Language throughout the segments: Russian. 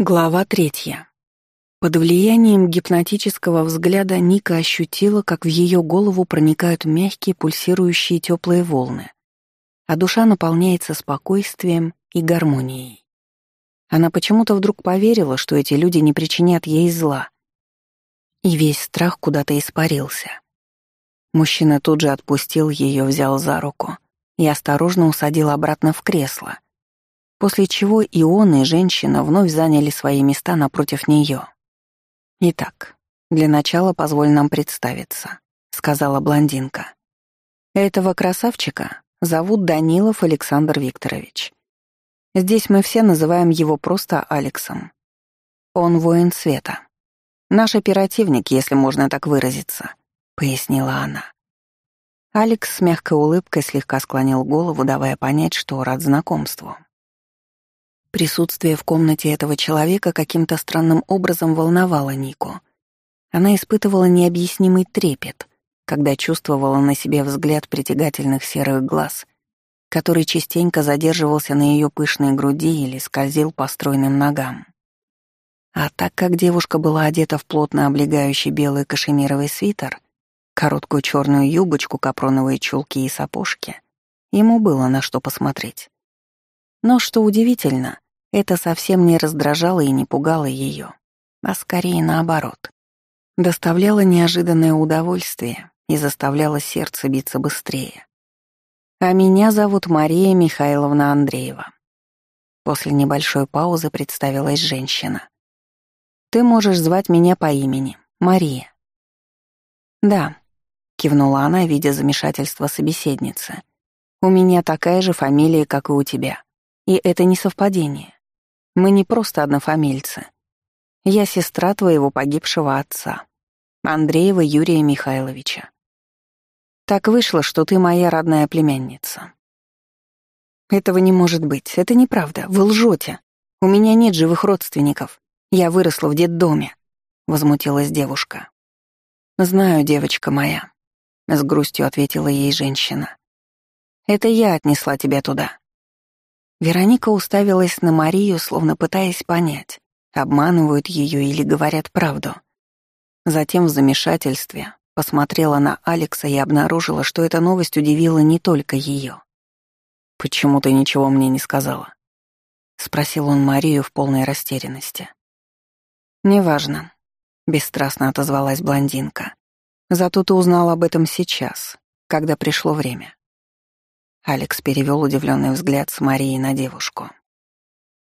Глава третья. Под влиянием гипнотического взгляда Ника ощутила, как в ее голову проникают мягкие пульсирующие теплые волны, а душа наполняется спокойствием и гармонией. Она почему-то вдруг поверила, что эти люди не причинят ей зла. И весь страх куда-то испарился. Мужчина тут же отпустил ее, взял за руку и осторожно усадил обратно в кресло, после чего и он, и женщина вновь заняли свои места напротив нее. «Итак, для начала позволь нам представиться», — сказала блондинка. «Этого красавчика зовут Данилов Александр Викторович. Здесь мы все называем его просто Алексом. Он воин света. Наш оперативник, если можно так выразиться», — пояснила она. Алекс с мягкой улыбкой слегка склонил голову, давая понять, что рад знакомству. Присутствие в комнате этого человека каким-то странным образом волновало Нику. Она испытывала необъяснимый трепет, когда чувствовала на себе взгляд притягательных серых глаз, который частенько задерживался на ее пышной груди или скользил по стройным ногам. А так как девушка была одета в плотно облегающий белый кашемировый свитер, короткую черную юбочку, капроновые чулки и сапожки, ему было на что посмотреть. Но, что удивительно, это совсем не раздражало и не пугало ее, а скорее наоборот. Доставляло неожиданное удовольствие и заставляло сердце биться быстрее. «А меня зовут Мария Михайловна Андреева». После небольшой паузы представилась женщина. «Ты можешь звать меня по имени, Мария». «Да», — кивнула она, видя замешательство собеседницы. «У меня такая же фамилия, как и у тебя. И это не совпадение. Мы не просто однофамильцы. Я сестра твоего погибшего отца, Андреева Юрия Михайловича. Так вышло, что ты моя родная племянница. Этого не может быть, это неправда, вы лжете. У меня нет живых родственников. Я выросла в детдоме, возмутилась девушка. Знаю, девочка моя, с грустью ответила ей женщина. Это я отнесла тебя туда. Вероника уставилась на Марию, словно пытаясь понять, обманывают ее или говорят правду. Затем в замешательстве посмотрела на Алекса и обнаружила, что эта новость удивила не только ее. «Почему ты ничего мне не сказала?» — спросил он Марию в полной растерянности. «Неважно», — бесстрастно отозвалась блондинка. «Зато ты узнал об этом сейчас, когда пришло время. Алекс перевел удивленный взгляд с Марии на девушку.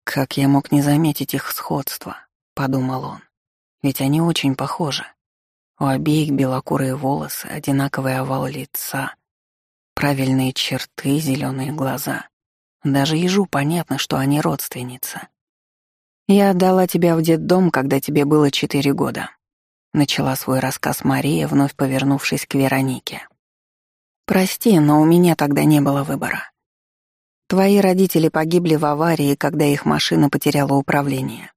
«Как я мог не заметить их сходство?» — подумал он. «Ведь они очень похожи. У обеих белокурые волосы, одинаковый овал лица, правильные черты, зеленые глаза. Даже ежу понятно, что они родственницы. «Я отдала тебя в детдом, когда тебе было четыре года», — начала свой рассказ Мария, вновь повернувшись к Веронике. Прости, но у меня тогда не было выбора. Твои родители погибли в аварии, когда их машина потеряла управление.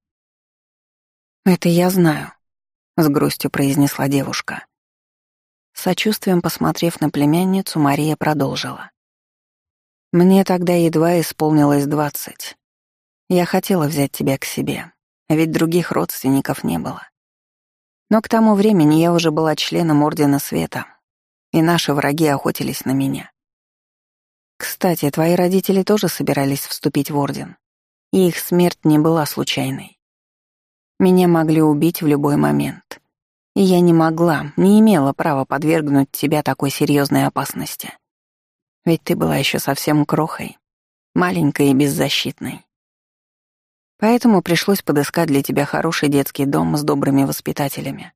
Это я знаю, с грустью произнесла девушка. сочувствием посмотрев на племянницу, Мария продолжила. Мне тогда едва исполнилось двадцать. Я хотела взять тебя к себе, ведь других родственников не было. Но к тому времени я уже была членом Ордена Света, и наши враги охотились на меня. Кстати, твои родители тоже собирались вступить в Орден, и их смерть не была случайной. Меня могли убить в любой момент, и я не могла, не имела права подвергнуть тебя такой серьезной опасности. Ведь ты была еще совсем крохой, маленькой и беззащитной. Поэтому пришлось подыскать для тебя хороший детский дом с добрыми воспитателями,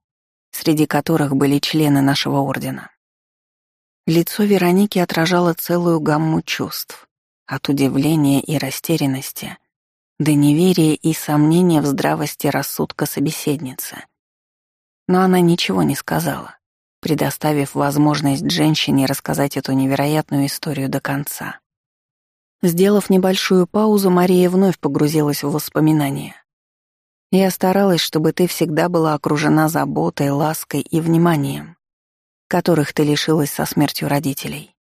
среди которых были члены нашего ордена. Лицо Вероники отражало целую гамму чувств. От удивления и растерянности до неверия и сомнения в здравости рассудка собеседницы. Но она ничего не сказала, предоставив возможность женщине рассказать эту невероятную историю до конца. Сделав небольшую паузу, Мария вновь погрузилась в воспоминания. «Я старалась, чтобы ты всегда была окружена заботой, лаской и вниманием которых ты лишилась со смертью родителей.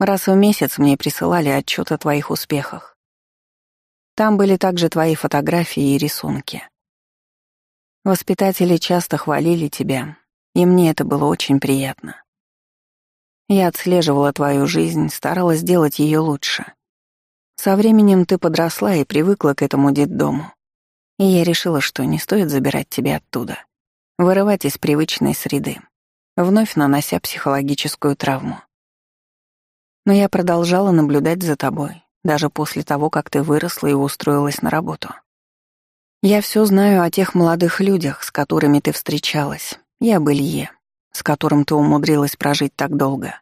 Раз в месяц мне присылали отчет о твоих успехах. Там были также твои фотографии и рисунки. Воспитатели часто хвалили тебя, и мне это было очень приятно. Я отслеживала твою жизнь, старалась сделать ее лучше. Со временем ты подросла и привыкла к этому детдому. И я решила, что не стоит забирать тебя оттуда, вырывать из привычной среды, вновь нанося психологическую травму. Но я продолжала наблюдать за тобой, даже после того, как ты выросла и устроилась на работу. Я все знаю о тех молодых людях, с которыми ты встречалась, и об Илье, с которым ты умудрилась прожить так долго.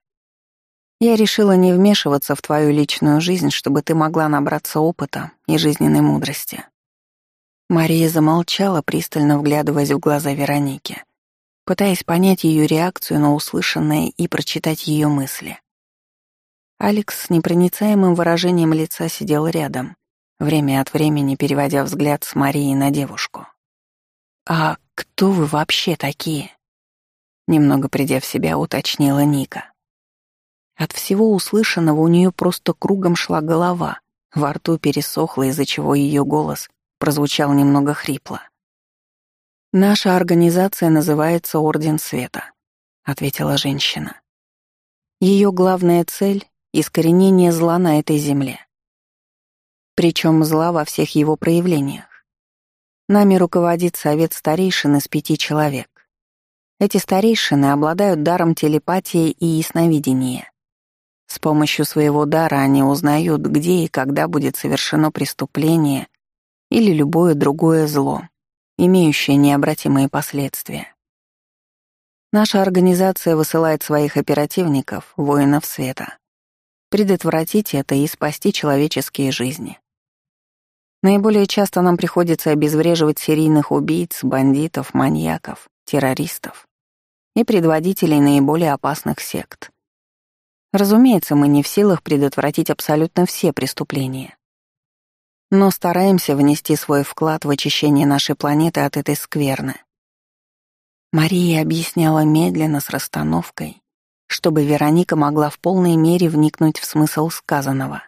Я решила не вмешиваться в твою личную жизнь, чтобы ты могла набраться опыта и жизненной мудрости. Мария замолчала, пристально вглядываясь в глаза Вероники, пытаясь понять ее реакцию на услышанное и прочитать ее мысли. Алекс с непроницаемым выражением лица сидел рядом, время от времени переводя взгляд с Марии на девушку. «А кто вы вообще такие?» Немного придя в себя, уточнила Ника. От всего услышанного у нее просто кругом шла голова, во рту пересохло, из-за чего ее голос прозвучал немного хрипло. «Наша организация называется Орден Света», — ответила женщина. Ее главная цель — искоренение зла на этой земле причем зла во всех его проявлениях. Нами руководит совет старейшин из пяти человек. Эти старейшины обладают даром телепатии и ясновидения. С помощью своего дара они узнают, где и когда будет совершено преступление или любое другое зло, имеющее необратимые последствия. Наша организация высылает своих оперативников, воинов света, предотвратить это и спасти человеческие жизни. Наиболее часто нам приходится обезвреживать серийных убийц, бандитов, маньяков, террористов и предводителей наиболее опасных сект. Разумеется, мы не в силах предотвратить абсолютно все преступления. Но стараемся внести свой вклад в очищение нашей планеты от этой скверны. Мария объясняла медленно, с расстановкой, чтобы Вероника могла в полной мере вникнуть в смысл сказанного.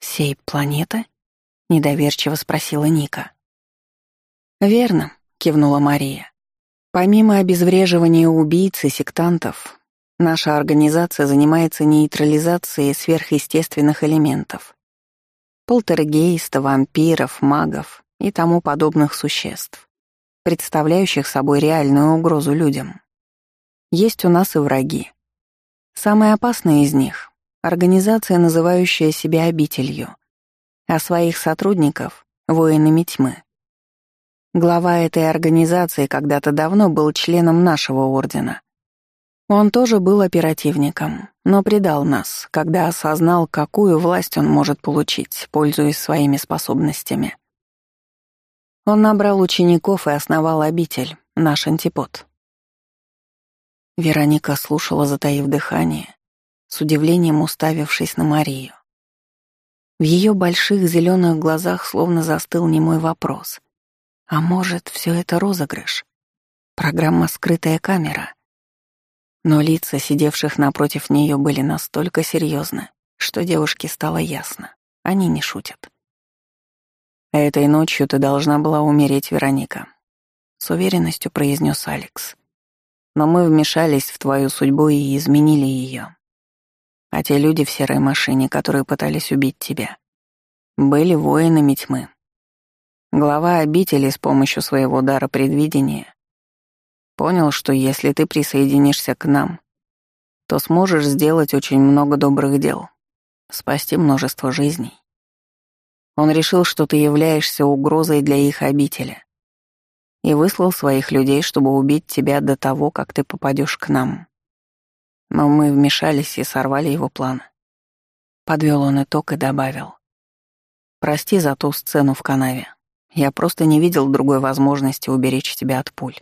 «Сей планеты?» — недоверчиво спросила Ника. «Верно», — кивнула Мария. «Помимо обезвреживания убийц и сектантов, наша организация занимается нейтрализацией сверхъестественных элементов. Полтергейста, вампиров, магов и тому подобных существ, представляющих собой реальную угрозу людям. Есть у нас и враги. Самая опасная из них — организация, называющая себя обителью — а своих сотрудников — воинами тьмы. Глава этой организации когда-то давно был членом нашего ордена. Он тоже был оперативником, но предал нас, когда осознал, какую власть он может получить, пользуясь своими способностями. Он набрал учеников и основал обитель, наш антипод. Вероника слушала, затаив дыхание, с удивлением уставившись на Марию. В ее больших зеленых глазах словно застыл немой вопрос. А может, все это розыгрыш? Программа «Скрытая камера». Но лица сидевших напротив нее были настолько серьезны, что девушке стало ясно. Они не шутят. «Этой ночью ты должна была умереть, Вероника», — с уверенностью произнес Алекс. «Но мы вмешались в твою судьбу и изменили ее а те люди в серой машине, которые пытались убить тебя, были воинами тьмы. Глава обители с помощью своего дара предвидения понял, что если ты присоединишься к нам, то сможешь сделать очень много добрых дел, спасти множество жизней. Он решил, что ты являешься угрозой для их обители, и выслал своих людей, чтобы убить тебя до того, как ты попадешь к нам. Но мы вмешались и сорвали его план. Подвел он итог и добавил. «Прости за ту сцену в канаве. Я просто не видел другой возможности уберечь тебя от пуль».